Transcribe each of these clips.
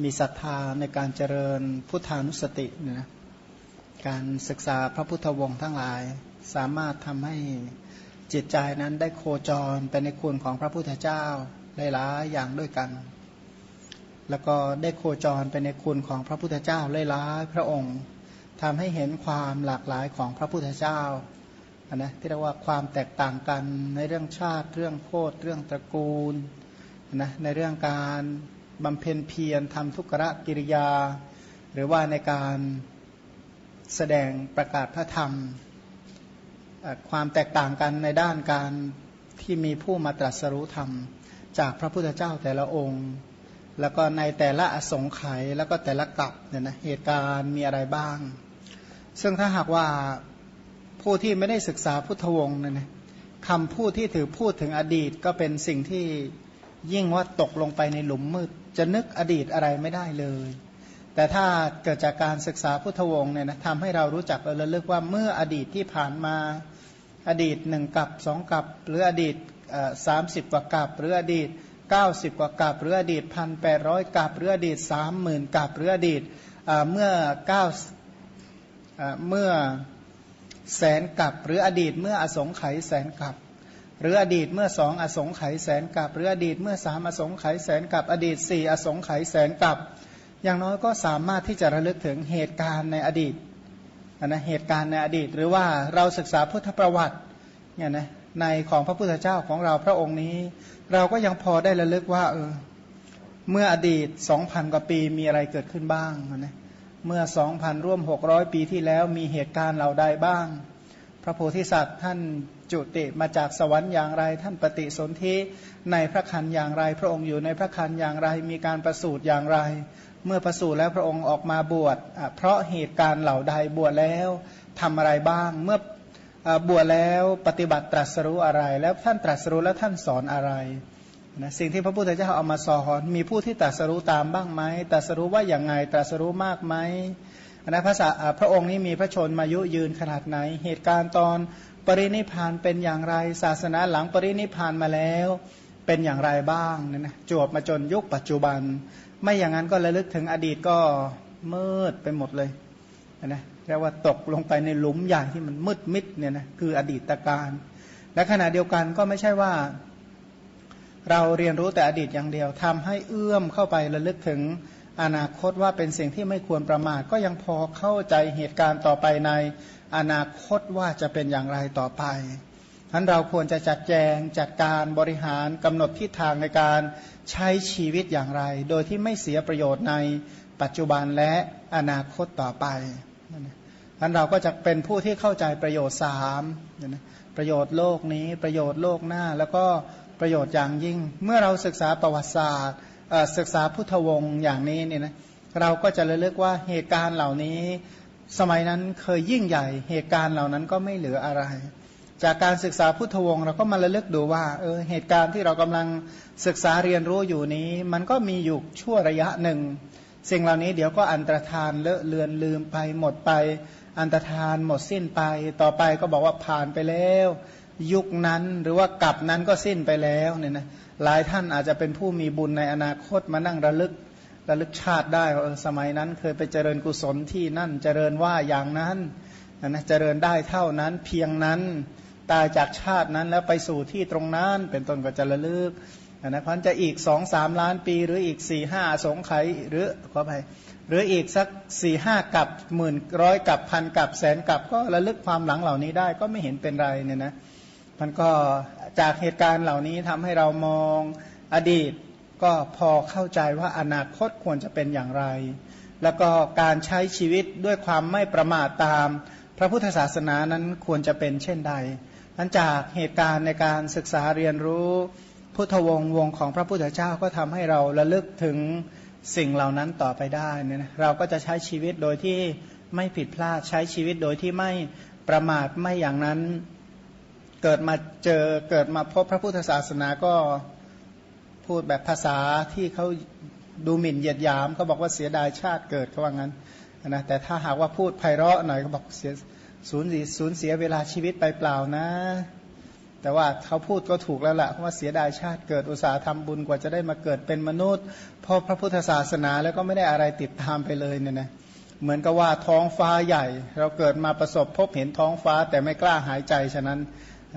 มีศรัทธาในการเจริญพุทธานุสติเนี่ยนะการศึกษาพระพุทธวงศ์ทั้งหลาย สามารถทำให้จิตใจนั้นได้โคจรไปในคุณของพระพุทธเจ้าหลายๆอย่างด้วยกัน แล้วก็ได้โคจรไปในคุณของพระพุทธเจ้าหลายๆพระองค์ทำให้เห็นความหลากหลายของพระพุทธเจ้านะที่เรียกว่าความแตกต่างกันในเรื่องชาติ เรื่องโคตรเรื่องตระกูลนะในเรื่องการ บำเพ็ญเพียรทำทุกขะกิริยา หรือว่าในการแสดงประกาศพระธรรม ความแตกต่างกันในด้านการที่มีผู้มาตรัสรู้ธรรม จากพระพุทธเจ้าแต่ละองค์ แล้วก็ในแต่ละอสงไขยแล้วก็แต่ละกลับเนี่ยนะเหตุการณ์มีอะไรบ้าง ซึ่งถ้าหากว่าผู้ที่ไม่ได้ศึกษาพุทธวงศ์เนี่ยนะคำพูดที่ถือพูดถึงอดีตก็เป็นสิ่งที่ ยิ่งว่าตกลงไปในหลุมมืด จะนึกอดีตอะไรไม่ได้เลย แต่ถ้าเกิดจากการศึกษาพุทธวงศ์เนี่ยนะทำให้เรารู้จักเออระลึกว่าเมื่ออดีตที่ผ่านมาอดีตหนึ่งกับสองกับ หรืออดีตสามสิบกว่ากับ หรืออดีตเก้าสิบกว่ากับ หรืออดีตพันแปดร้อยกับ หรืออดีตสามหมื่นกับ หรืออดีตเมื่อเก้าเมื่อแสนกับ หรืออดีตเมื่ออสงไขยแสนกับ หรืออดีตเมื่อสองอสงไขยแสนกับ หรืออดีตเมื่อสามอสงไขยแสนกับ อดีตสี่อสงไขยแสนกับ อย่างน้อยก็สามารถที่จะระลึกถึงเหตุการณ์ในอดีตนะเหตุการณ์ในอดีต หรือว่าเราศึกษาพุทธประวัติเนี่ยนะในของพระพุทธเจ้าของเราพระองค์นี้ เราก็ยังพอได้ระลึกว่าเออเมื่ออดีตสองพันกว่าปีมีอะไรเกิดขึ้นบ้างนะเมื่อสองพันร่วมหกร้อยปีที่แล้วมีเหตุการณ์เหล่าใดบ้าง พระโพธิสัตว์ท่านจุติมาจากสวรรค์อย่างไร ท่านปฏิสนธิในพระคันอย่างไร พระองค์อยู่ในพระคันอย่างไร มีการประสูติอย่างไร เมื่อประสูติแล้วพระองค์ออกมาบวชเพราะเหตุการณ์เหล่าใดบวชแล้วทำอะไรบ้าง เมื่อบวชแล้วปฏิบัติตรัสรู้อะไร แล้วท่านตรัสรู้แล้วท่านสอนอะไรนะสิ่งที่พระพุทธเจ้าเอามาสอนมีผู้ที่ตรัสรู้ตามบ้างไหมตรัสรู้ว่าอย่างไงตรัสรู้มากไหม นะพระพระองค์นี้มีพระชนมายุยืนขนาดไหน เหตุการณ์ตอนปรินิพานเป็นอย่างไร ศาสนาหลังปรินิพานมาแล้วเป็นอย่างไรบ้างเนี่ยนะจวบมาจนยุคปัจจุบัน ไม่อย่างนั้นก็ระลึกถึงอดีตก็มืดไปหมดเลยนะเรียกว่าตกลงไปในหลุมอย่างที่มันมืดมิดเนี่ยนะคืออดีตการและขณะเดียวกันก็ไม่ใช่ว่า เราเรียนรู้แต่อดีตอย่างเดียวทำให้เอื้อมเข้าไประลึกถึง อนาคตว่าเป็นสิ่งที่ไม่ควรประมาทก็ยังพอเข้าใจเหตุการณ์ต่อไปในอนาคตว่าจะเป็นอย่างไรต่อไปฉะนั้นเราควรจะจัดแจงจัดการบริหารกำหนดทิศทางในการใช้ชีวิตอย่างไร โดยที่ไม่เสียประโยชน์ในปัจจุบันและอนาคตต่อไปฉะนั้นเราก็จะเป็นผู้ที่เข้าใจประโยชน์สามประโยชน์โลกนี้ประโยชน์โลกหน้า แล้วก็ประโยชน์อย่างยิ่ง เมื่อเราศึกษาประวัติศาสตร์ ศึกษาพุทธวงศ์อย่างนี้เนี่ยนะเราก็จะระลึกว่าเหตุการณ์เหล่านี้ สมัยนั้นเคยยิ่งใหญ่ เหตุการณ์เหล่านั้นก็ไม่เหลืออะไร จากการศึกษาพุทธวงศ์เราก็มาระลึกดูว่าเออเหตุการณ์ที่เรากำลังศึกษาเรียนรู้อยู่นี้ มันก็มีอยู่ชั่วระยะหนึ่ง สิ่งเหล่านี้เดี๋ยวก็อันตรธานเลอะเลือนลืมไปหมดไป อันตรธานหมดสิ้นไป ต่อไปก็บอกว่าผ่านไปแล้ว ยุคนั้นหรือว่ากับนั้นก็สิ้นไปแล้วเนี่ยนะ หลายท่านอาจจะเป็นผู้มีบุญในอนาคตมานั่งระลึกระลึกชาติได้ว่าสมัยนั้นเคยไปเจริญกุศลที่นั่นเจริญว่าอย่างนั้นนะเจริญได้เท่านั้นเพียงนั้นตายจากชาตินั้นแล้วไปสู่ที่ตรงนั้นเป็นต้นก็จะระลึกนะพันจะอีกสองสามล้านปีหรืออีกสี่ห้าสงไขหรือขอไปหรืออีกสักสี่ห้ากับหมื่นร้อยกับพันกับแสนกับก็ระลึกความหลังเหล่านี้ได้ก็ไม่เห็นเป็นไรเนี่ยนะ มันก็จากเหตุการณ์เหล่านี้ทำให้เรามองอดีต ก็พอเข้าใจว่าอนาคตควรจะเป็นอย่างไร แล้วก็การใช้ชีวิตด้วยความไม่ประมาทตาม พระพุทธศาสนานั้นควรจะเป็นเช่นใดนันจากเหตุการณ์ในการศึกษาเรียนรู้พุทธวงศ์วงของพระพุทธเจ้าก็ทำให้เราระลึกถึงสิ่งเหล่านั้นต่อไปได้เนี่ยเราก็จะใช้ชีวิตโดยที่ไม่ผิดพลาดใช้ชีวิตโดยที่ไม่ประมาทไม่อย่างนั้น เกิดมาเจอเกิดมาพบพระพุทธศาสนาก็พูดแบบภาษาที่เขาดูหมิ่นเหยียดหยามเขาบอกว่าเสียดายชาติเกิดเขาว่างั้นนะแต่ถ้าหากว่าพูดไพเราะหน่อยเขาบอกเสียสูญสูญเสียเวลาชีวิตไปเปล่านะ แต่ว่าเขาพูดก็ถูกแล้วละ่ะว่าเสียดายชาติเกิดอุตสาห์ทำบุญกว่าจะได้มาเกิดเป็นมนุษย์พอพระพุทธศาสนาแล้วก็ไม่ได้อะไรติดตามไปเลยเนี่ยนะเหมือนกับว่าท้องฟ้าใหญ่ เราเกิดมาประสบพบเห็นท้องฟ้าแต่ไม่กล้าหายใจฉะนั้น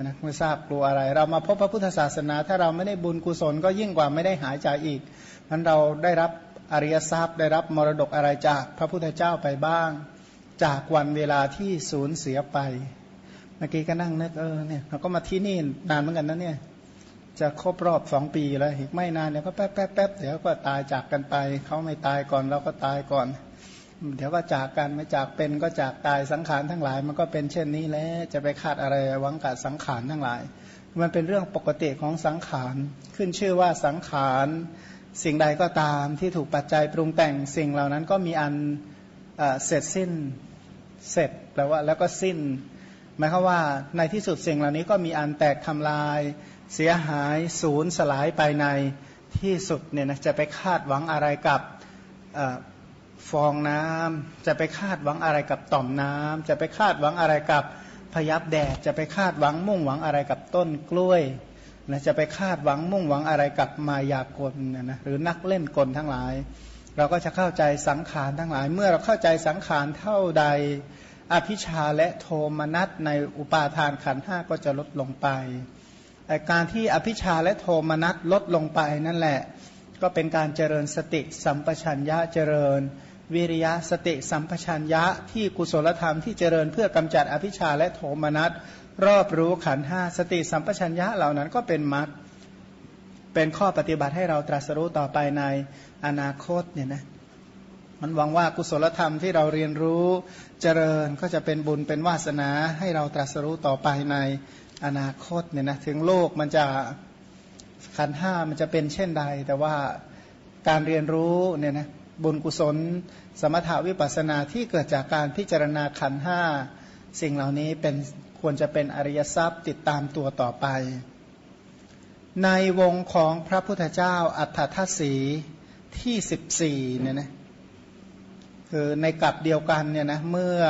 นะไม่ทราบกลัวอะไร เรามาพบพระพุทธศาสนา ถ้าเราไม่ได้บุญกุศลก็ยิ่งกว่าไม่ได้หายใจอีกนั้นเราได้รับอริยทรัพย์ได้รับมรดกอะไรจากพระพุทธเจ้าไปบ้าง จากวันเวลาที่สูญเสียไป เมื่อกี้ก็นั่งนึกเออเนี่ยเราก็มาที่นี่นานเหมือนกันนะเนี่ยจะครบรอบสองปีแล้วอีกไม่นานเดี๋ยวก็แป๊บแป๊บแป๊บเดี๋ยวก็ตายจากกันไป เขาไม่ตายก่อนเราก็ตายก่อน เดี๋ยวก็จากกันไม่จากเป็นก็จากตายสังขารทั้งหลาย มันก็เป็นเช่นนี้แล้วจะไปคาดอะไรหวังกับสังขารทั้งหลาย มันเป็นเรื่องปกติของสังขารขึ้นชื่อว่าสังขารสิ่งใดก็ตามที่ถูกปัจจัยปรุงแต่งสิ่งเหล่านั้นก็มีอันเสร็จสิ้นเสร็จแปลว่าแล้วก็สิ้น หมายความว่าในที่สุดสิ่งเหล่านี้ก็มีอันแตกทำลาย เสียหายศูนย์สลายไปในที่สุดเนี่ยนะจะไปคาดหวังอะไรกับ ฟองน้ำจะไปคาดหวังอะไรกับต่อมน้ำจะไปคาดหวังอะไรกับพยับแดด จะไปคาดหวังมุ่งหวังอะไรกับต้นกล้วยนะจะไปคาดหวังมุ่งหวังอะไรกับมายากลนะนะหรือนักเล่นกลทั้งหลาย เราก็จะเข้าใจสังขารทั้งหลาย เมื่อเราเข้าใจสังขารเท่าใด อภิชาและโทมนัสในอุปาทานขันห้าก็จะลดลงไปการที่อภิชาและโทมนัสลดลงไปนั่นแหละ ก็เป็นการเจริญสติสัมปชัญญะเจริญ วิริยะสติสัมปชัญญะที่กุศลธรรมที่เจริญเพื่อกำจัดอภิชาและโทมนัสรอบรู้ขันห้าสติสัมปชัญญะเหล่านั้นก็เป็นมรรคเป็นข้อปฏิบัติให้เราตรัสรู้ต่อไปในอนาคตเนี่ยนะมันหวังว่ากุศลธรรมที่เราเรียนรู้เจริญก็จะเป็นบุญเป็นวาสนาให้เราตรัสรู้ต่อไปในอนาคตเนี่ยนะถึงโลกมันจะขันห้ามันจะเป็นเช่นใด แต่ว่าการเรียนรู้เนี่ยนะ บุญกุศล สมถาวิปัสนาที่เกิดจากการพิจารณาขันห้าสิ่งเหล่านี้เป็นควรจะเป็นอริยทรัพย์ติดตามตัวต่อไป ในวงของพระพุทธเจ้าอัฏฐทัศสีที่สิบสี่เนี่ยนะคือในกลับเดียวกันเนี่ยนะเมื่อ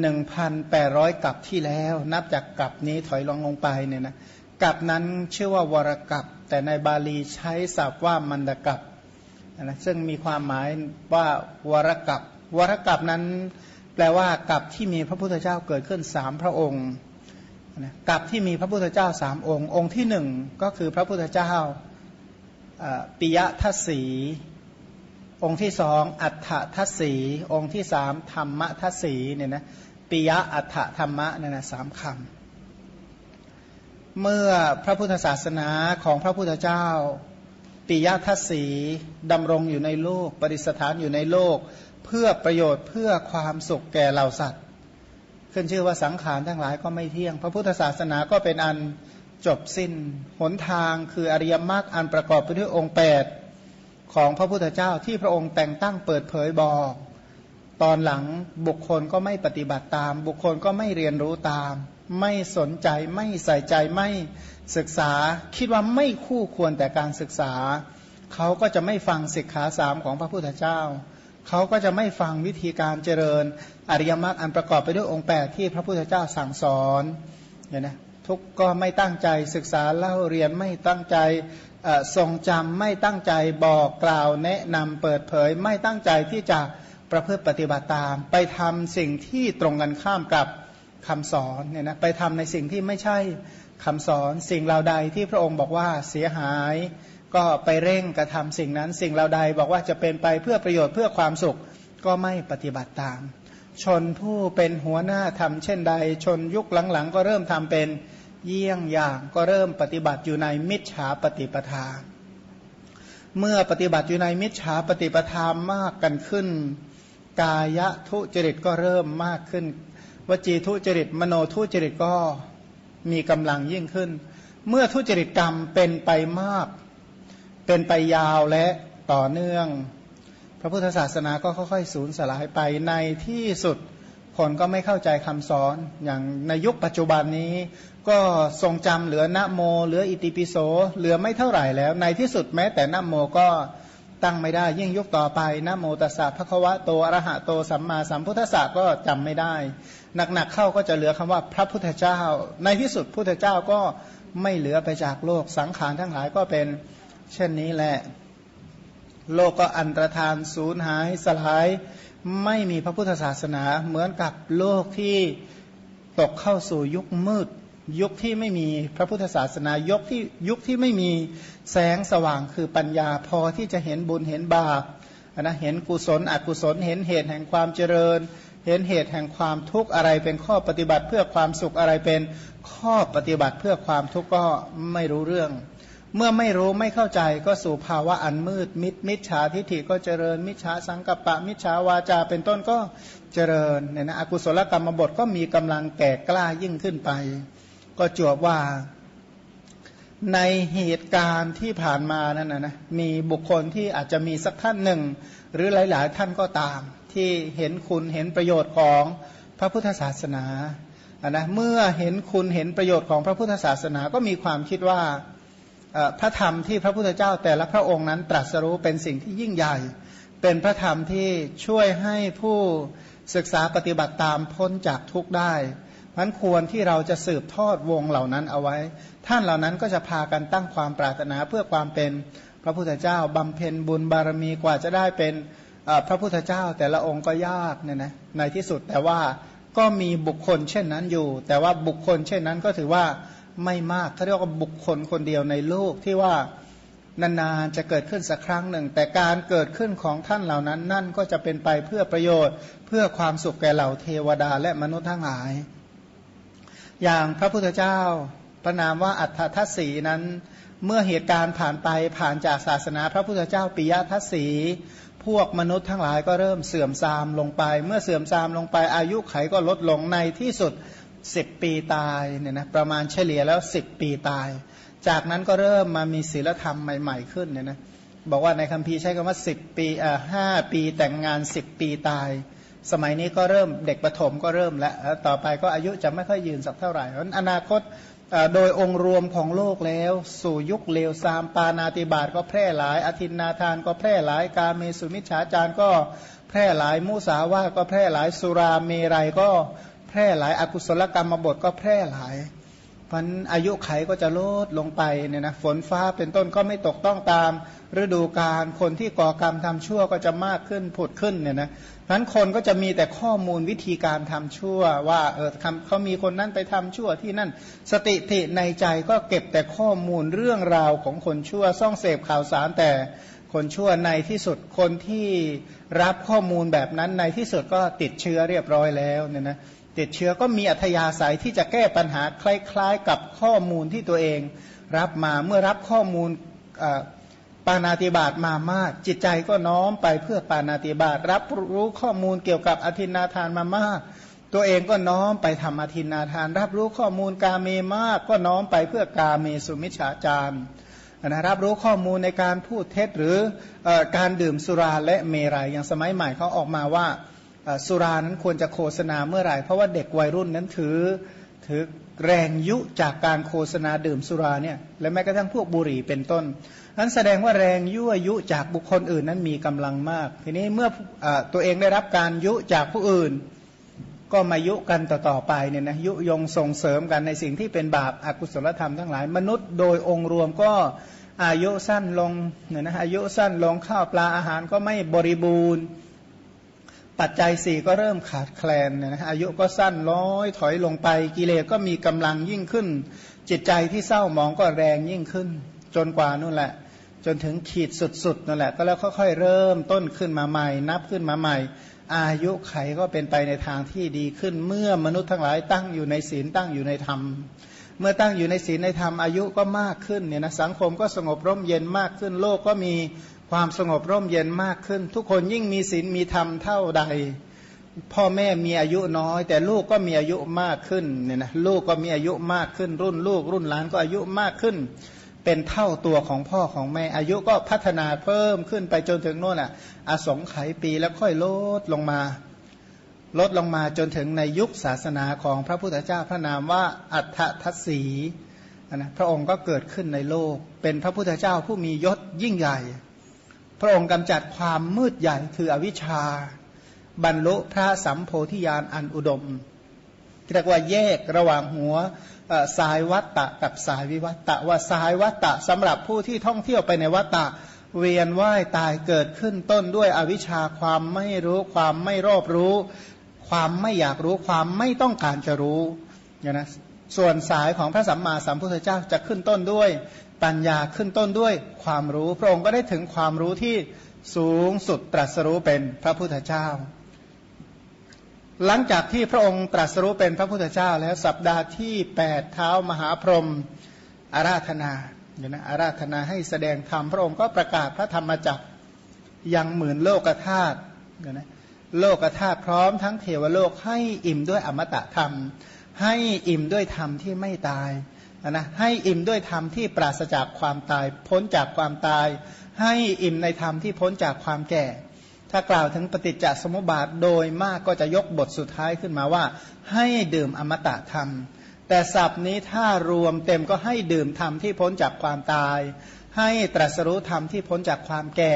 หนึ่งพันแปดร้อยกับที่แล้ว นับจากกับนี้ถอยลงลงไปเนี่ยนะกับนั้นชื่อว่าวรกับ แต่ในบาลีใช้ศัพท์ว่ามันดกับ นะซึ่งมีความหมายว่าวรกับวรกับนั้นแปลว่ากับที่มีพระพุทธเจ้าเกิดขึ้นสามพระองค์นะกับที่มีพระพุทธเจ้าสามองค์ องค์ที่หนึ่งก็คือพระพุทธเจ้าปิยทัศสีองค์ที่สองอัฏฐทัศสีองค์ที่สามธรรมทัศสีเนี่ยนะปิยะอัฏฐธรรมะเนี่ยนะสามคำเมื่อพระพุทธศาสนาของพระพุทธเจ้า ปิยทัศสีดำรงอยู่ในโลก ปริสถานอยู่ในโลก เพื่อประโยชน์เพื่อความสุขแก่เหล่าสัตว์ ขึ้นชื่อว่าสังขารทั้งหลายก็ไม่เที่ยง พระพุทธศาสนาก็เป็นอันจบสิ้น หนทางคืออริยมรรคอันประกอบไปด้วยองค์แปดของพระพุทธเจ้าที่พระองค์แต่งตั้งเปิดเผยบอก ตอนหลังบุคคลก็ไม่ปฏิบัติตาม บุคคลก็ไม่เรียนรู้ตาม ไม่สนใจไม่ใส่ใจไม่ศึกษา คิดว่าไม่คู่ควรแต่การศึกษา เขาก็จะไม่ฟังศิกขาสามของพระพุทธเจ้า เขาก็จะไม่ฟังวิธีการเจริญ อริยมรรคอันประกอบไปด้วยองค์แปดที่พระพุทธเจ้าสั่งสอนเนี่ยนะทุกก็ไม่ตั้งใจศึกษาเล่าเรียนไม่ตั้งใจทรงจำไม่ตั้งใจบอกกล่าวแนะนำเปิดเผย ไม่ตั้งใจที่จะประพฤติปฏิบัติตาม ไปทำสิ่งที่ตรงกันข้ามกับ คำสอนเนี่ยนะไปทำในสิ่งที่ไม่ใช่คำสอนสิ่งเหล่าใดที่พระองค์บอกว่าเสียหาย ก็ไปเร่งกระทำสิ่งนั้น สิ่งเหล่าใดบอกว่าจะเป็นไปเพื่อประโยชน์เพื่อความสุขก็ไม่ปฏิบัติตาม ชนผู้เป็นหัวหน้าทำเช่นใด ชนยุคหลังๆ ก็เริ่มทำเป็นเยี่ยงอย่างก็เริ่มปฏิบัติอยู่ในมิจฉาปฏิปทา เมื่อปฏิบัติอยู่ในมิจฉาปฏิปทามากกันขึ้น กายทุจริตก็เริ่มมากขึ้น วจีทุจริต มโนทุจริตก็มีกำลังยิ่งขึ้น เมื่อทุจริตกรรมเป็นไปมาก เป็นไปยาวและต่อเนื่อง พระพุทธศาสนาก็ค่อยๆสูญสลายไปในที่สุดคนก็ไม่เข้าใจคำสอนอย่างในยุคปัจจุบันนี้ ก็ทรงจำเหลือนะโม เหลืออิติปิโสเหลือไม่เท่าไหร่แล้ว ในที่สุดแม้แต่นะโมก็ ตั้งไม่ได้ ยิ่งยุคต่อไปนะโมตัสสะพระควะโตอรหะโตสัมมาสัมพุทธะก็จำไม่ได้ หนักๆเข้าก็จะเหลือคำว่าพระพุทธเจ้า ในที่สุดพุทธเจ้าก็ไม่เหลือไปจากโลกสังขารทั้งหลายก็เป็นเช่นนี้แหละ โลกก็อันตรธานสูญหายสลาย ไม่มีพระพุทธศาสนาเหมือนกับโลกที่ตกเข้าสู่ยุคมืด ยุคที่ไม่มีพระพุทธศาสนายุคที่ยุคที่ไม่มีแสงสว่างคือปัญญาพอที่จะเห็นบุญเห็นบาปนะเห็นกุศลอกุศล เห็นเหตุแห่งความเจริญ เห็นเหตุแห่งความทุกข์อะไรเป็นข้อปฏิบัติเพื่อความสุขอะไรเป็นข้อปฏิบัติเพื่อความทุกข์ก็ไม่รู้เรื่อง เมื่อไม่รู้ไม่เข้าใจก็สู่ภาวะอันมืดมิดมิจฉาทิฏฐิก็เจริญ มิจฉาสังกัปปะ มิจฉาวาจาเป็นต้นก็เจริญเนี่ยนะอกุศลกรรมบทก็มีกำลังแก่กล้ายิ่งขึ้นไป ก็จวบว่า ในเหตุการณ์ที่ผ่านมานั่นนะนะมีบุคคลที่อาจจะมีสักท่านหนึ่ง หรือหลาย ๆ ท่านก็ตาม ที่เห็นคุณเห็นประโยชน์ของพระพุทธศาสนาอะนะเมื่อเห็นคุณเห็นประโยชน์ของพระพุทธศาสนาก็มีความคิดว่าพระธรรมที่พระพุทธเจ้าแต่ละพระองค์นั้นตรัสรู้เป็นสิ่งที่ยิ่งใหญ่ เป็นพระธรรมที่ช่วยให้ผู้ศึกษาปฏิบัติตามพ้นจากทุกข์ได้ พันควรที่เราจะสืบทอดวงเหล่านั้นเอาไว้ ท่านเหล่านั้นก็จะพากันตั้งความปรารถนาเพื่อความเป็นพระพุทธเจ้าบำเพ็ญบุญบารมีกว่าจะได้เป็นพระพุทธเจ้าแต่ละองค์ก็ยากเนี่ยนะในที่สุดแต่ว่าก็มีบุคคลเช่นนั้นอยู่ แต่ว่าบุคคลเช่นนั้นก็ถือว่าไม่มากเขาเรียกว่าบุคคลคนเดียวในโลกที่ว่านานๆจะเกิดขึ้นสักครั้งหนึ่ง แต่การเกิดขึ้นของท่านเหล่านั้น นั่นก็จะเป็นไปเพื่อประโยชน์ เพื่อความสุขแก่เหล่าเทวดาและมนุษย์ทั้งหลาย อย่างพระพุทธเจ้าประนามว่าอัฏฐทัศสีนั้น เมื่อเหตุการณ์ผ่านไปผ่านจากศาสนา พระพุทธเจ้าปิยทัศสีพวกมนุษย์ทั้งหลายก็เริ่มเสื่อมทรามลงไป เมื่อเสื่อมทรามลงไป อายุไขก็ลดลงในที่สุดสิบปีตายเนี่ยนะประมาณเฉลี่ยแล้วสิบปีตาย จากนั้นก็เริ่มมามีศีลธรรมใหม่ ๆ ขึ้นเนี่ยนะบอกว่าในคัมภีร์ใช้คำว่าสิบปีอ่าห้าปีแต่งงานสิบปีตาย สมัยนี้ก็เริ่มเด็กประถมก็เริ่มแล้ว ต่อไปก็อายุจะไม่ค่อยยืนสักเท่าไหร่เพราะอนาคตโดยองค์รวมของโลกแล้ว สู่ยุคเลวซาม ปานาติบาตก็แพร่หลาย อธินนาทานก็แพร่หลาย กาเมสุมิชฌาจารก็แพร่หลาย มุสาวาก็แพร่หลาย สุราเมรัยก็แพร่หลายอากุศลกรรมบทก็แพร่หลาย พันอายุไขก็จะลดลงไปเนี่ยนะฝนฟ้าเป็นต้นก็ไม่ตกต้องตามฤดูกาลคนที่ก่อกรรมทำชั่วก็จะมากขึ้นผุดขึ้นเนี่ยนะพันคนก็จะมีแต่ข้อมูลวิธีการทำชั่ว ว่าเออเขามีคนนั้นไปทำชั่วที่นั่นสติทิในใจก็เก็บแต่ข้อมูลเรื่องราวของคนชั่วซ่องเสพข่าวสารแต่คนชั่วในที่สุดคนที่รับข้อมูลแบบนั้นในที่สุดก็ติดเชื้อเรียบร้อยแล้วเนี่ยนะ ติดเชื้อก็มีอัธยาศัยที่จะแก้ปัญหาคล้ายๆ กับข้อมูลที่ตัวเอง รับมาเมื่อรับข้อมูลปานาติบาตมามาก จิตใจก็น้อมไปเพื่อปานาติบาตรับรู้ข้อมูลเกี่ยวกับอธินาทานมามาก ตัวเองก็น้อมไปทำอธินาทาน รับรู้ข้อมูลกาเมมาก ก็น้อมไปเพื่อกาเมสุมิชฌาจารนะรับรู้ข้อมูลในการพูดเท็จหรืออการดื่มสุราและเมรัยอย่างสมัยใหม่เขาออกมาว่า สุรานั้นควรจะโฆษณาเมื่อไหร่ เพราะว่าเด็กวัยรุ่นนั้นถือถือแรงยุจากการโฆษณาดื่มสุราเนี่ยและแม้กระทั่งพวกบุหรี่เป็นต้นนั้นแสดงว่าแรงยุยุจากบุคคลอื่นนั้นมีกำลังมาก ทีนี้เมื่ออตัวเองได้รับการยุจากผู้อื่น ก็มายุกันต่อๆไปเนี่ยนะยุยงส่งเสริมกันในสิ่งที่เป็นบาปอากุศลธรรมทั้งหลายมนุษย์โดยองค์รวมก็อายุสั้นลงเนี่ยนะอายุสั้นลงข้าวปลาอาหารก็ไม่บริบูรณ์ ปัจจัยสี่ก็เริ่มขาดแคลนนะอายุก็สั้นร้อยถอยลงไปกิเลสก็มีกำลังยิ่งขึ้น จิตใจที่เศร้าหมองก็แรงยิ่งขึ้น จนกว่านู่นแหละ จนถึงขีดสุดๆนั่นแหละ ก็แล้วค่อยๆเริ่มต้นขึ้นมาใหม่ นับขึ้นมาใหม่ อายุไขก็เป็นไปในทางที่ดีขึ้น เมื่อมนุษย์ทั้งหลายตั้งอยู่ในศีลตั้งอยู่ในธรรม เมื่อตั้งอยู่ในศีลในธรรมอายุก็มากขึ้นเนี่ยนะสังคมก็สงบร่มเย็นมากขึ้น โลกก็มีความสงบร่มเย็นมากขึ้น ทุกคนยิ่งมีศีลมีธรรมเท่าใด พ่อแม่มีอายุน้อย แต่ลูกก็มีอายุมากขึ้นเนี่ยนะลูกก็มีอายุมากขึ้น รุ่นลูก รุ่นหลานก็อายุมากขึ้น เป็นเท่าตัวของพ่อของแม่อายุก็พัฒนาเพิ่มขึ้นไปจนถึงโน่นอะอสงไขยปีแล้วค่อยลดลงมา ลดลงมาจนถึงในยุคศาสนาของพระพุทธเจ้าพระนามว่าอัฏฐทัศสีนะพระองค์ก็เกิดขึ้นในโลก เป็นพระพุทธเจ้าผู้มียศยิ่งใหญ่ พระองค์กำจัดความมืดใหญ่คืออวิชชา บรรลุพระสัมโพธิญาณอันอุดมเรียกว่าแยกระหว่างหัวสายวัตตะกับสายวิวัตตะว่าสายวัตตะสำหรับผู้ที่ท่องเที่ยวไปในวัตตะเวียนว่ายตายเกิดขึ้นต้นด้วยอวิชชาความไม่รู้ความไม่รอบรู้ ความไม่อยากรู้ความไม่ต้องการจะรู้เนี่ยนะส่วนสายของพระสัมมาสัมพุทธเจ้าจะขึ้นต้นด้วย ปัญญาขึ้นต้นด้วยความรู้ พระองค์ก็ได้ถึงความรู้ที่สูงสุดตรัสรู้เป็นพระพุทธเจ้า หลังจากที่พระองค์ตรัสรู้เป็นพระพุทธเจ้า แล้วสัปดาห์ที่8เท้ามหาพรหมอาราธนาเนี่ยนะอาราธนาให้แสดงธรรมพระองค์ก็ประกาศพระธรรมจักรยังหมื่นโลกธาตุเนี่ยนะ โลกธาตุพร้อมทั้งเทวโลกให้อิ่มด้วยอมตะธรรม ให้อิ่มด้วยธรรมที่ไม่ตายนะให้อิ่มด้วยธรรมที่ปราศจากความตาย พ้นจากความตาย ให้อิ่มในธรรมที่พ้นจากความแก่ ถ้ากล่าวถึงปฏิจจสมุปบาทโดยมากก็จะยกบทสุดท้ายขึ้นมาว่า ให้ดื่มอมตะธรรม แต่ศัพท์นี้ถ้ารวมเต็มก็ให้ดื่มธรรมที่พ้นจากความตาย ให้ตรัสรู้ธรรมที่พ้นจากความแก่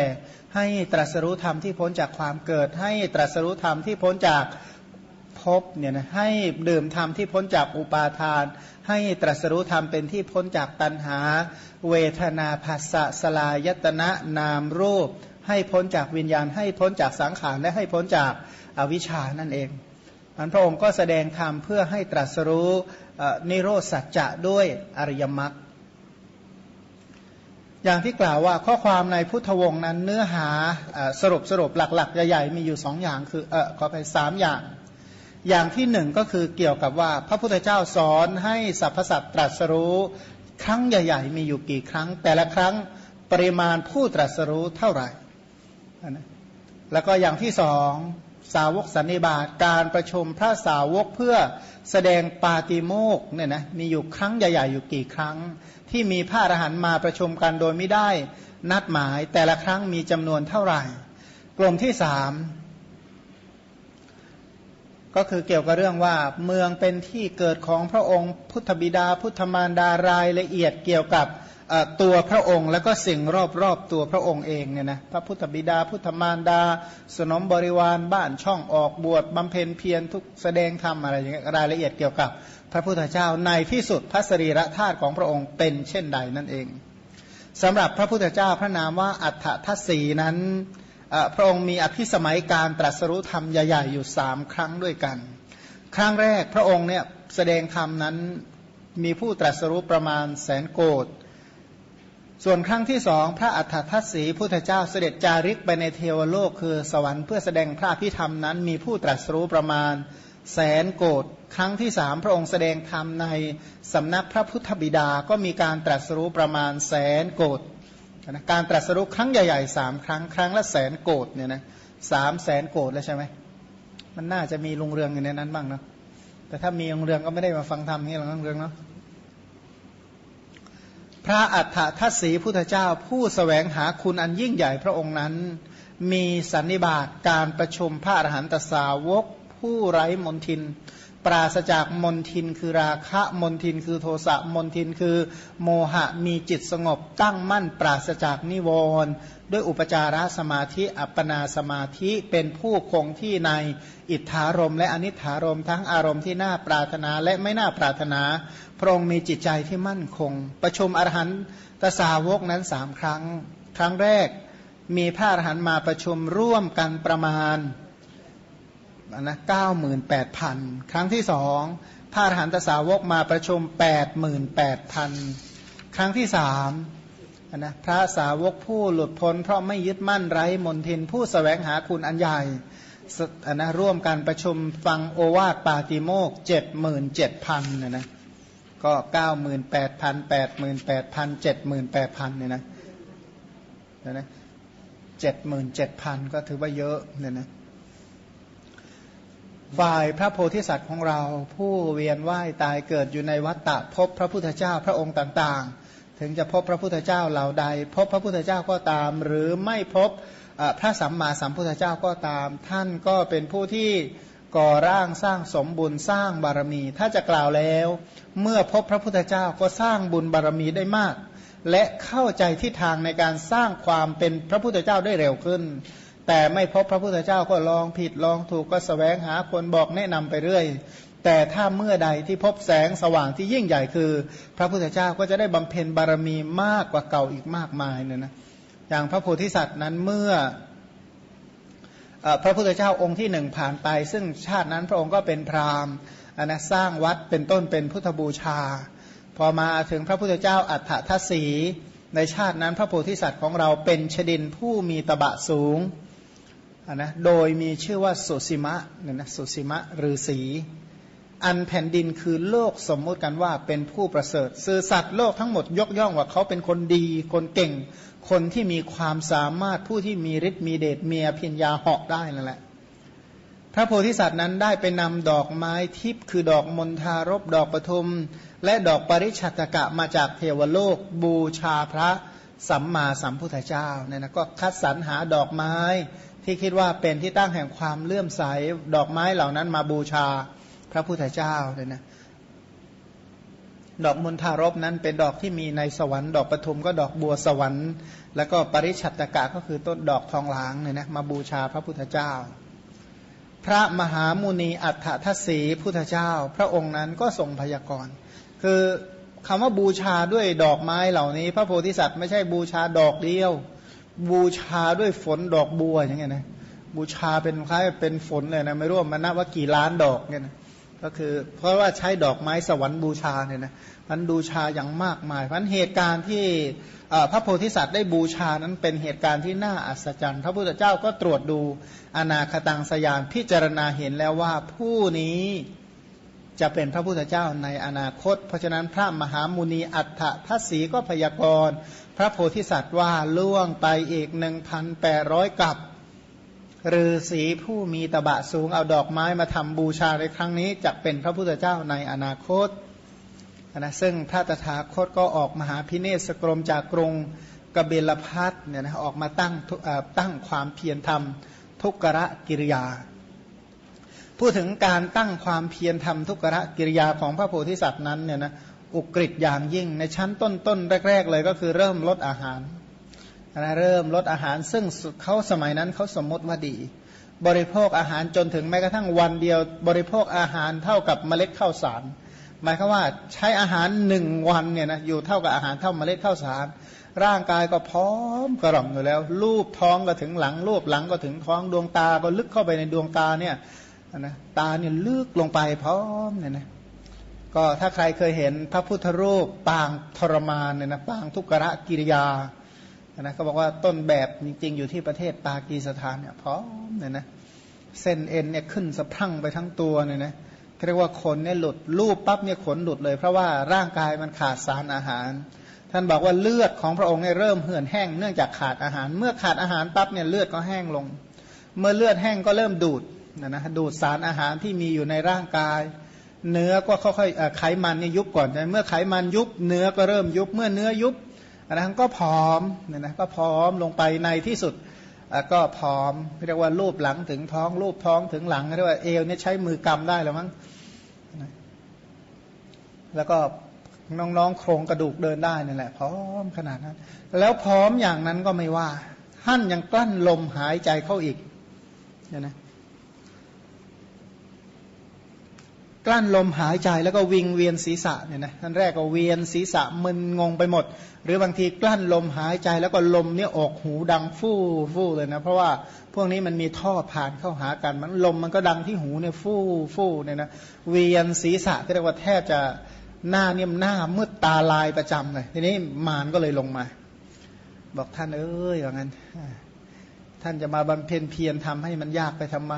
ให้ตรัสรู้ธรรมที่พ้นจากความเกิด ให้ตรัสรู้ธรรมที่พ้นจากภพเนี่ยนะให้ดื่มธรรมที่พ้นจากอุปาทาน ให้ตรัสรู้ธรรมเป็นที่พ้นจากตัณหา เวทนาภาษะสลายตนะนามรูป ให้พ้นจากวิญญาณ ให้พ้นจากสังขารและให้พ้นจากอวิชชานั่นเองอันพระองค์ก็แสดงธรรมเพื่อให้ตรัสรู้นิโรธสัจจะด้วยอริยมรรค อย่างที่กล่าวว่าข้อความในพุทธวงศ์นั้นเนื้อหาสรุปสรุปหลักๆ ใหญ่ๆ มีอยู่สองอย่างคือเออขอไปสามอย่าง อย่างที่หนึ่งก็คือเกี่ยวกับว่าพระพุทธเจ้าสอนให้สรรพสัตว์ตรัสรู้ครั้งใหญ่ ๆ มีอยู่กี่ครั้ง แต่ละครั้งปริมาณผู้ตรัสรู้เท่าไหร่แล้วก็อย่างที่สองสาวกสันนิบาตการประชุมพระสาวกเพื่อแสดงปาติโมกเนี่ยนะมีอยู่ครั้งใหญ่ ๆ อยู่กี่ครั้ง ที่มีพระอรหันต์มาประชุมกันโดยไม่ได้นัดหมาย แต่ละครั้งมีจำนวนเท่าไหร่ กลุ่มที่สามก็คือเกี่ยวกับเรื่องว่าเมืองเป็นที่เกิดของพระองค์พุทธบิดา พุทธมารดารายละเอียดเกี่ยวกับตัวพระองค์ แล้วก็สิ่งรอบๆตัวพระองค์เองเนี่ยนะพระพุทธบิดาพุทธมารดา สนมบริวารบ้านช่องออกบวชบำเพ็ญเพียรทุกแสดงธรรมอะไรอย่างเงี้ยรายละเอียดเกี่ยวกับ พระพุทธเจ้าในที่สุดพระสรีระธาตุของพระองค์เป็นเช่นใดนั่นเองสำหรับพระพุทธเจ้าพระนามว่าอัฏฐทัศสีนั้นพระองค์มีอภิสมัยการตรัสรู้ธรรมใหญ่ๆอยู่สามครั้งด้วยกัน ครั้งแรกพระองค์เนี่ยแสดงธรรมนั้นมีผู้ตรัสรู้ประมาณแสนโกดส่วนครั้งที่สองพระอัฏฐทัศสีพุทธเจ้าเสด็จจาริกไปในเทวโลกคือสวรรค์เพื่อแสดงพระพิธรรมนั้นมีผู้ตรัสรู้ประมาณ แสนโกดครั้งที่สามพระองค์แสดงธรรมในสำนักพระพุทธบิดาก็มีการตรัสรู้ประมาณแสนโกดการตรัสรู้ครั้งใหญ่ๆสามครั้งครั้งละแสนโกดเนี่ยนะสามแสนโกดแล้วใช่ไหมมันน่าจะมีลุงเรืองอยู่ในนั้นบ้างเนาะแต่ถ้ามีลุงเรืองก็ไม่ได้มาฟังธรรมนี่หรอกลุงเรืองเนาะพระอัฏฐทัศสีพุทธเจ้าผู้สแสวงหาคุณอันยิ่งใหญ่พระองค์นั้น มีสันนิบาตการประชุมพระอรหันตสาวก ผู้ไร้มนทิน ปราศจากมนทินคือราคะมนทินคือโทสะมนทินคือ โมหะมีจิตสงบตั้งมั่นปราศจากนิวรณ์ด้วยอุปจารสมาธิอัปปนาสมาธิเป็นผู้คงที่ในอิทธารมและอนิธารมทั้งอารมณ์ที่น่าปรารถนาและไม่น่าปรารถนา พระองค์มีจิตใจที่มั่นคง ประชุมอรหันตสาวกนั้นสามครั้ง ครั้งแรกมีพระอรหันต์มาประชุมร่วมกันประมาณ นะเก้าหมื่นแปดพันครั้งที่สองพระอรหันตสาวกมาประชุมแปดหมื่นแปดพันครั้งที่สามนะพระสาวกผู้หลุดพ้น เพราะไม่ยึดมั่นไร้มนทินผู้สแสวงหาคุณอันใหญ่นะร่วมกันประชุมฟังโอวาทปาติโมกเจ็ดหมื่นเจ็ดพันนะนะก็เก้าหมื่นแปดพันแปดหมื่นแปดพันเจ็ดหมื่นแปดพันเนี่ยนะนะเจ็ดหมื่นเจ็ดพันก็ถือว่าเยอะเนี่ยนะ ฝ่ายพระโพธิสัตว์ของเราผู้เวียนว่ายตายเกิดอยู่ในวัฏฏะพบพระพุทธเจ้าพระองค์ต่างๆ ถึงจะพบพระพุทธเจ้าเหล่าใด พบพระพุทธเจ้าก็ตาม หรือไม่พบพระสัมมาสัมพุทธเจ้าก็ตาม ท่านก็เป็นผู้ที่ก่อร่างสร้างสมบุญสร้างบารมี ถ้าจะกล่าวแล้ว เมื่อพบพระพุทธเจ้าก็สร้างบุญบารมีได้มาก และเข้าใจทิศทางในการสร้างความเป็นพระพุทธเจ้าได้เร็วขึ้น แต่ไม่พบพระพุทธเจ้าก็ลองผิดลองถูกก็สแสวงหาคนบอกแนะนำไปเรื่อย แต่ถ้าเมื่อใดที่พบแสงสว่างที่ยิ่งใหญ่คือ พระพุทธเจ้าก็จะได้บำเพ็ญบารมีมากกว่าเก่าอีกมากมายเนี่ยนะอย่างพระโพธิสัตว์นั้นเมื่อพระพุทธเจ้าองค์ที่หนึ่งผ่านไป ซึ่งชาตินั้นพระองค์ก็เป็นพราหมณ์นะสร้างวัดเป็นต้นเป็นพุทธบูชา พอมาถึงพระพุทธเจ้าอัฏฐทัศสีในชาตินั้นพระโพธิสัตว์ของเราเป็นชดินผู้มีตบะสูง นะโดยมีชื่อว่าสุสิมะเนี่ยนะสุสิมะฤาษีอันแผ่นดินคือโลกสมมุติกันว่าเป็นผู้ประเสริฐสื่อสัตว์โลกทั้งหมดยกย่องว่าเขาเป็นคนดี คนเก่ง คนที่มีความสามารถผู้ที่มีฤทธิ์มีเดชเมียพียญญาเหาะได้นั่นแหละ พระโพธิสัตว์นั้นได้ไปนำดอกไม้ทิพย์คือดอกมณฑารบดอกปทุม และดอกปริชัตกะมาจากเทวโลกบูชาพระ สัมมาสัมพุทธเจ้าเนี่ยนะก็คัดสรรหาดอกไม้ที่คิดว่าเป็นที่ตั้งแห่งความเลื่อมใสดอกไม้เหล่านั้นมาบูชาพระพุทธเจ้าเลยนะดอกมณฑารบนั้นเป็นดอกที่มีในสวรรค์ดอกปทุมก็ดอกบัวสวรรค์ แล้วก็ปริชัตกะก็คือต้นดอกทองหลางเนี่ยนะมาบูชาพระพุทธเจ้า พระมหามุนีอัฏฐทัศสีพุทธเจ้า พระองค์นั้นก็ทรงพยากรณ์ คือ คำว่าบูชาด้วยดอกไม้เหล่านี้ พระโพธิสัตว์ไม่ใช่บูชาดอกเดียว บูชาด้วยฝนดอกบัวอย่างเงี้ยนะบูชาเป็นคล้ายเป็นฝนเลยนะไม่รู้มันนับว่ากี่ล้านดอกเนี่ยนะก็คือเพราะว่าใช้ดอกไม้สวรรค์บูชาเนี่ยนะมันบูชาอย่างมากมายเพราะเหตุการณ์ที่พระโพธิสัตว์ได้บูชานั้นเป็นเหตุการณ์ที่น่าอัศจรรย์ พระพุทธเจ้าก็ตรวจดูอนาคตังสยานพิจารณาเห็นแล้วว่าผู้นี้ จะเป็นพระพุทธเจ้าในอนาคต เพราะฉะนั้นพระมหามุนีอัฏฐทัศสีก็พยากรณ์ พระโพธิสัตว์ว่าล่วงไปอีกหนึ่งพันแปดร้อยกับฤาษีผู้มีตบะสูงเอาดอกไม้มาทำบูชาในครั้งนี้จะเป็นพระพุทธเจ้าในอนาคตนะซึ่งพระตถาคตก็ออกมหาพิเนศกรมจากกรุงกเบลพัทเนี่ยนะออกมาตั้งตั้งความเพียรธรรม ทุกระกิริยา พูดถึงการตั้งความเพียรทำทุกระกิริยาของพระโพธิสัตว์นั้นเนี่ยนะอุกฤษอย่างยิ่งในชั้นต้นๆแรก ๆ เลยก็คือเริ่มลดอาหารนะเริ่มลดอาหารซึ่งเขาสมัยนั้นเขาสมมติว่าดี บริโภคอาหารจนถึงแม้กระทั่งวันเดียว บริโภคอาหารเท่ากับเมล็ดข้าวสาร หมายคือว่าใช้อาหารหนึ่งวันเนี่ยนะอยู่เท่ากับอาหารเท่าเมล็ดข้าวสาร ร่างกายก็พร้อมกระหล่ำอยู่แล้วรูปท้องก็ถึงหลังรูปหลังก็ถึงท้องดวงตาก็ลึกเข้าไปในดวงตาเนี่ย นะตาเนี่ยลึกลงไปพร้อมเนี่ยนะก็ถ้าใครเคยเห็นพระพุทธรูปปางทรมานเนี่ยนะปางทุกขะกิริยานะก็บอกว่าต้นแบบจริง ๆ อยู่ที่ประเทศปากีสถานเนี่ยพร้อมเนี่ยนะเส้นเอ็นเนี่ยขึ้นสะพั่งไปทั้งตัวเนี่ยนะเรียกว่าขนเนี่ยหลุดรูปปั๊บเนี่ยขนหลุดเลย เพราะว่าร่างกายมันขาดสารอาหาร ท่านบอกว่าเลือดของพระองค์เนี่ยเริ่มเหือนแห้งเนื่องจากขาดอาหาร เมื่อขาดอาหารปั๊บเนี่ยเลือดก็แห้งลง เมื่อเลือดแห้งก็เริ่มดูด นะนะดูดสารอาหารที่มีอยู่ในร่างกาย เนื้อก็ค่อยๆไขมันเนี่ยยุบก่อนเมื่อไขมันยุบเนื้อก็เริ่มยุบเมื่อเนื้อยุบอันนั้นก็ผอมเนี่ยนะก็ผอมลงไปในที่สุดก็ผอมเรียกว่ารูปหลังถึงท้องรูปท้องถึงหลังเรียกว่าเอวเนี่ยใช้มือกำได้แล้วมั้งแล้วก็น้องๆโครงกระดูกเดินได้นี่แหละพร้อมขนาดนั้น แล้วพร้อมอย่างนั้นก็ไม่ว่าท่านยังกลั้นลมหายใจเข้าอีกเนี่ยนะ กลั้นลมหายใจแล้วก็วิงเวียนศีรษะเนี่ยนะท่านแรกก็เวียนศีรษะมึนงงไปหมด หรือบางทีกลั้นลมหายใจแล้วก็ลมเนี่ยออกหูดังฟู่ฟู่เลยนะ เพราะว่าพวกนี้มันมีท่อผ่านเข้าหากันมันลมมันก็ดังที่หูเนี่ยฟู่ฟู่เนี่ยนะเวียนศีรษะที่เรียกว่าแทบจะหน้าเนี่ยหน้ามืดตาลายประจำเลยทีนี้มารก็เลยลงมา บอกท่านเอ้ยอย่างนั้น ท่านจะมาบำเพ็ญเพียรทำให้มันยากไปทำไม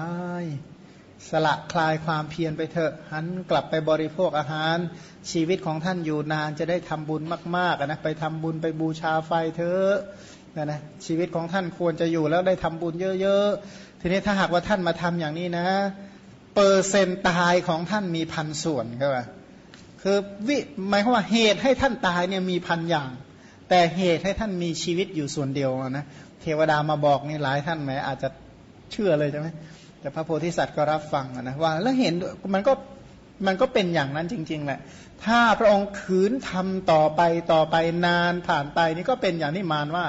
สละคลายความเพียรไปเถอะหันกลับไปบริโภคอาหาร ชีวิตของท่านอยู่นานจะได้ทำบุญมากๆนะไปทำบุญไปบูชาไฟเถอะนะนะชีวิตของท่านควรจะอยู่แล้วได้ทำบุญเยอะๆ ทีนี้ถ้าหากว่าท่านมาทำอย่างนี้นะ เปอร์เซนต์ตายของท่านมีพันส่วนครับคือวิหมายความว่าเหตุให้ท่านตายเนี่ยมีพันอย่าง แต่เหตุให้ท่านมีชีวิตอยู่ส่วนเดียวนะเทวดามาบอกนี่หลายท่านแหมอาจจะเชื่อเลยใช่ไหม แต่พระโพธิสัตว์ก็รับฟังนะว่าแล้วเห็นมันก็มันก็เป็นอย่างนั้นจริง ๆแหละถ้าพระองค์ขืนทำต่อไปต่อไปนานผ่านไปนี่ก็เป็นอย่างที่มานว่า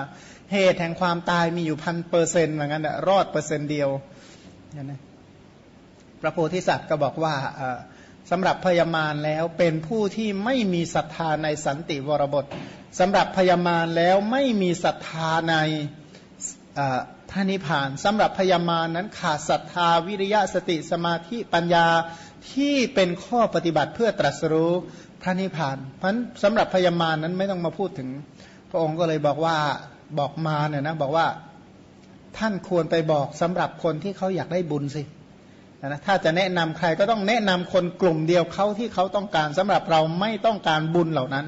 เหตุแห่งความตายมีอยู่พันเปอร์เซนต์เหมือนกันรอดเปอร์เซนต์เดียวนี่ยนะพระโพธิสัตว์ก็บอกว่าสำหรับพยามารแล้วเป็นผู้ที่ไม่มีศรัทธาในสันติวรบทสำหรับพยามารแล้วไม่มีศรัทธาใน พระนิพพานสำหรับพยามานั้นขาดศรัทธาวิริยะสติสมาธิปัญญาที่เป็นข้อปฏิบัติเพื่อตรัสรู้พระนิพพานเพราะสำหรับพยามารนั้นไม่ต้องมาพูดถึง พระองค์ก็เลยบอกว่าบอกมาเนี่ยนะบอกว่าท่านควรไปบอกสำหรับคนที่เขาอยากได้บุญสินะถ้าจะแนะนำใครก็ต้องแนะนำคนกลุ่มเดียวเขาที่เขาต้องการสำหรับเราไม่ต้องการบุญเหล่านั้น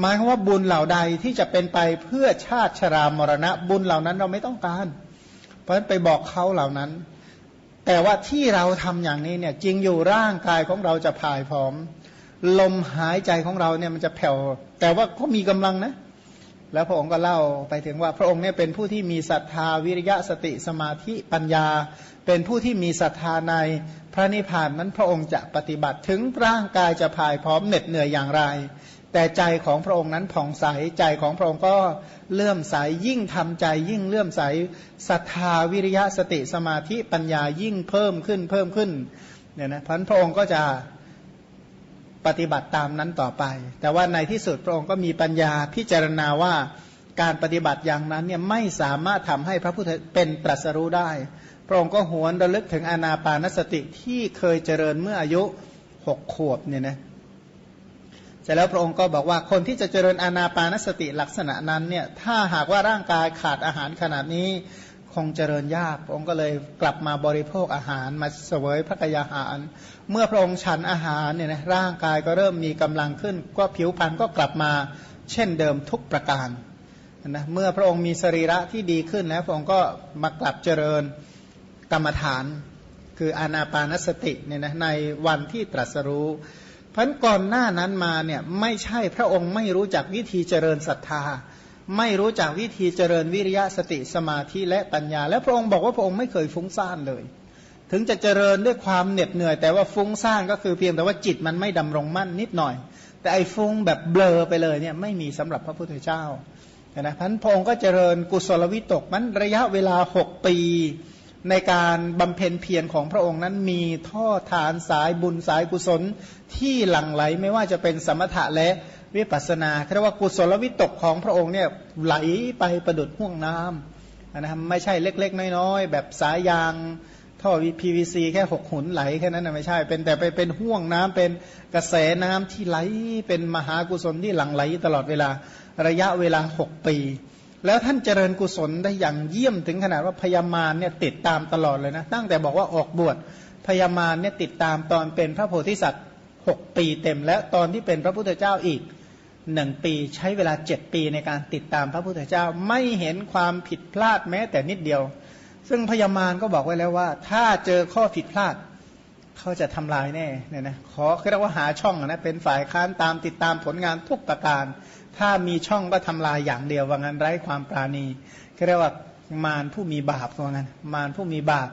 หมายความว่าบุญเหล่าใดที่จะเป็นไปเพื่อชาติชรามรณะบุญเหล่านั้นเราไม่ต้องการเเพราะฉะนั้นไปบอกเขาเหล่านั้น แต่ว่าที่เราทำอย่างนี้เนี่ยจริงอยู่ร่างกายของเราจะผายผอม ลมหายใจของเราเนี่ยมันจะแผ่วแต่ว่าก็มีกำลังนะแล้วพระองค์ก็เล่าไปถึงว่าพระองค์เนี่ยเป็นผู้ที่มีศรัทธาวิริยะสติสมาธิปัญญา เป็นผู้ที่มีศรัทธาในพระนิพพานนั้นพระองค์จะปฏิบัติถึงร่างกายจะพ่ายพร้อมเหน็ดเหนื่อยอย่างไร แต่ใจของพระองค์นั้นผ่องใสใจของพระองค์ก็เลื่อมใสยิ่งทำใจยิ่งเลื่อมใสศรัทธาวิริยะสติสมาธิปัญญายิ่งเพิ่มขึ้นเพิ่มขึ้นเนี่ยนะพันพระองค์ก็จะปฏิบัติตามนั้นต่อไป แต่ว่าในที่สุดพระองค์ก็มีปัญญาพิจารณาว่าการปฏิบัติอย่างนั้นเนี่ยไม่สามารถทำให้พระพุทธเป็นตรัสรู้ได้ พระองค์ก็หวนระลึกถึงอนาปานสติที่เคยเจริญเมื่ออายุหกขวบเนี่ยนะ เสร็จแล้วพระองค์ก็บอกว่าคนที่จะเจริญอานาปานสติลักษณะนั้นเนี่ยถ้าหากว่าร่างกายขาดอาหารขนาดนี้คงเจริญยากพระองค์ก็เลยกลับมาบริโภคอาหารมาเสวยพระกยาหาร เมื่อพระองค์ฉันอาหารเนี่ยนะร่างกายก็เริ่มมีกำลังขึ้น ก็ผิวพรรณก็กลับมาเช่นเดิมทุกประการนะเมื่อพระองค์มีสรีระที่ดีขึ้นแล้วพระองค์ก็มากลับเจริญกรรมฐาน คืออานาปานสติเนี่ยนะในวันที่ตรัสรู้ พันก่อนหน้านั้นมาเนี่ยไม่ใช่พระองค์ไม่รู้จักวิธีเจริญศรัทธา ไม่รู้จักวิธีเจริญวิริยะสติสมาธิและปัญญา และพระองค์บอกว่าพระองค์ไม่เคยฟุ้งซ่านเลย ถึงจะเจริญด้วยความเหน็ดเหนื่อย แต่ว่าฟุ้งซ่านก็คือเพียงแต่ว่าจิตมันไม่ดำรงมั่นนิดหน่อย แต่ไอ้ฟุ้งแบบเบลอไปเลยเนี่ยไม่มีสำหรับพระพุทธเจ้านะพันพงก็เจริญกุศลวิตกมันระยะเวลาหกปี ในการบำเพ็ญเพียรของพระองค์นั้นมีท่อฐานสายบุญสายกุศลที่หลั่งไหลไม่ว่าจะเป็นสมถะและวิปัสนาเรียกว่ากุศลวิตกของพระองค์เนี่ยไหลไปประดุดห่วงน้ำนะครับไม่ใช่เล็ก ๆ น้อยๆแบบสายยางท่อ PVC แค่หกหุนไหลแค่นั้นนะไม่ใช่เป็นแต่ไปเป็นห่วงน้ำเป็นกระแสน้ำที่ไหลเป็นมหากุศลที่หลั่งไหลตลอดเวลาระยะเวลาหกปี แล้วท่านเจริญกุศลได้อย่างเยี่ยมถึงขนาดว่าพญามารเนี่ยติดตามตลอดเลยนะตั้งแต่บอกว่าออกบวชพญามารเนี่ยติดตามตอนเป็นพระโพธิสัตว์หกปีเต็ม และตอนที่เป็นพระพุทธเจ้าอีกหนึ่งปีใช้เวลาเจ็ดปีในการติดตามพระพุทธเจ้าไม่เห็นความผิดพลาดแม้แต่นิดเดียว ซึ่งพญามารก็บอกไว้แล้วว่า ถ้าเจอข้อผิดพลาด เขาจะทำลายแน่เนี่ยนะขอเรียกว่าหาช่องนะเป็นฝ่ายค้านตามติดตามผลงานทุกประการ ถ้ามีช่องก็ทำลายอย่างเดียวว่างั้นไร้ความปราณีเรียกว่ามารผู้มีบาปว่างั้นมารผู้มีบาป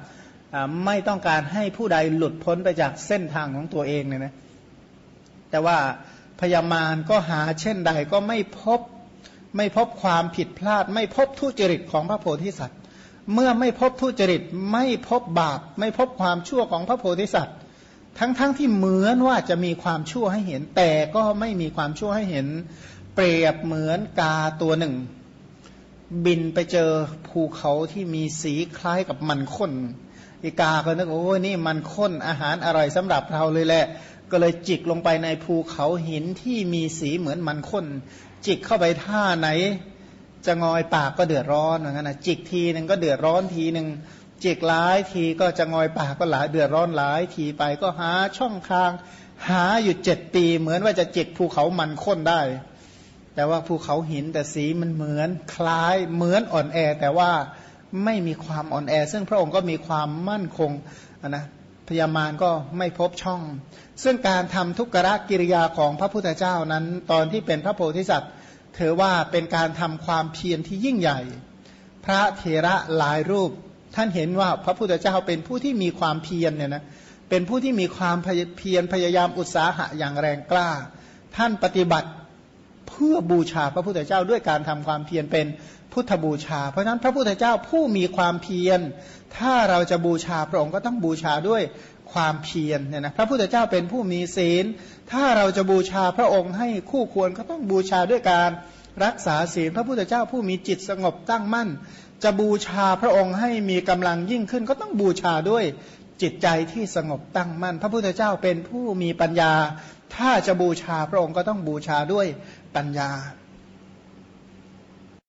ไม่ต้องการให้ผู้ใดหลุดพ้นไปจากเส้นทางของตัวเองเนี่ยนะแต่ว่าพยามารก็หาเช่นใดก็ไม่พบไม่พบความผิดพลาด ไม่พบทุจริตของพระโพธิสัตว์ เมื่อไม่พบทุจริตไม่พบบาป ไม่พบความชั่วของพระโพธิสัตว์ ทั้งๆทที่เหมือนว่าจะมีความชั่วให้เห็น แต่ก็ไม่มีความชั่วให้เห็น ปรียบเหมือนกาตัวหนึ่ง บินไปเจอภูเขาที่มีสีคล้ายกับมันข้นอีกาก็นึกโอ้ยนี่มันข้นอาหารอร่อยสำหรับเราเลยแหละ ก็เลยจิกลงไปในภูเขาหินที่มีสีเหมือนมันข้น จิกเข้าไปท่าไหน จะงอยปากก็เดือดร้อนเหมือนกันนะจิกทีหนึ่งก็เดือดร้อนทีหนึ่งจิกหลายทีก็จะงอยปากก็หลายเดือดร้อนหลายทีไปก็หาช่องทาง หาอยู่เจ็ดปีเหมือนว่าจะจิกภูเขามันข้นได้ แต่ว่าภูเขาหินแต่สีมันเหมือนคล้ายเหมือนอ่อนแอ แต่ว่าไม่มีความอ่อนแอ ซึ่งพระองค์ก็มีความมั่นคงนะพญามารก็ไม่พบช่อง ซึ่งการทำทุกขะกิริยาของพระพุทธเจ้านั้น ตอนที่เป็นพระโพธิสัตว์ถือว่าเป็นการทำความเพียรที่ยิ่งใหญ่ พระเถระหลายรูป ท่านเห็นว่าพระพุทธเจ้าเป็นผู้ที่มีความเพียรเนี่ยนะเป็นผู้ที่มีความเพียรพยายามอุตสาหะอย่างแรงกล้า ท่านปฏิบัติ เพื่อบูชาพระพุทธเจ้าด้วยการทำความเพียรเป็นพุทธบูชา เพราะฉะนั้นพระพุทธเจ้าผู้มีความเพียร ถ้าเราจะบูชาพระองค์ก็ต้องบูชาด้วยความเพียรเนี่ยนะพระพุทธเจ้าเป็นผู้มีศีล ถ้าเราจะบูชาพระองค์ให้คู่ควรก็ต้องบูชาด้วยการรักษาศีล พระพุทธเจ้าผู้มีจิตสงบตั้งมั่น จะบูชาพระองค์ให้มีกำลังยิ่งขึ้น ก็ต้องบูชาด้วยจิตใจที่สงบตั้งมั่น พระพุทธเจ้าเป็นผู้มีปัญญา ถ้าจะบูชาพระองค์ก็ต้องบูชาด้วย ปัญญา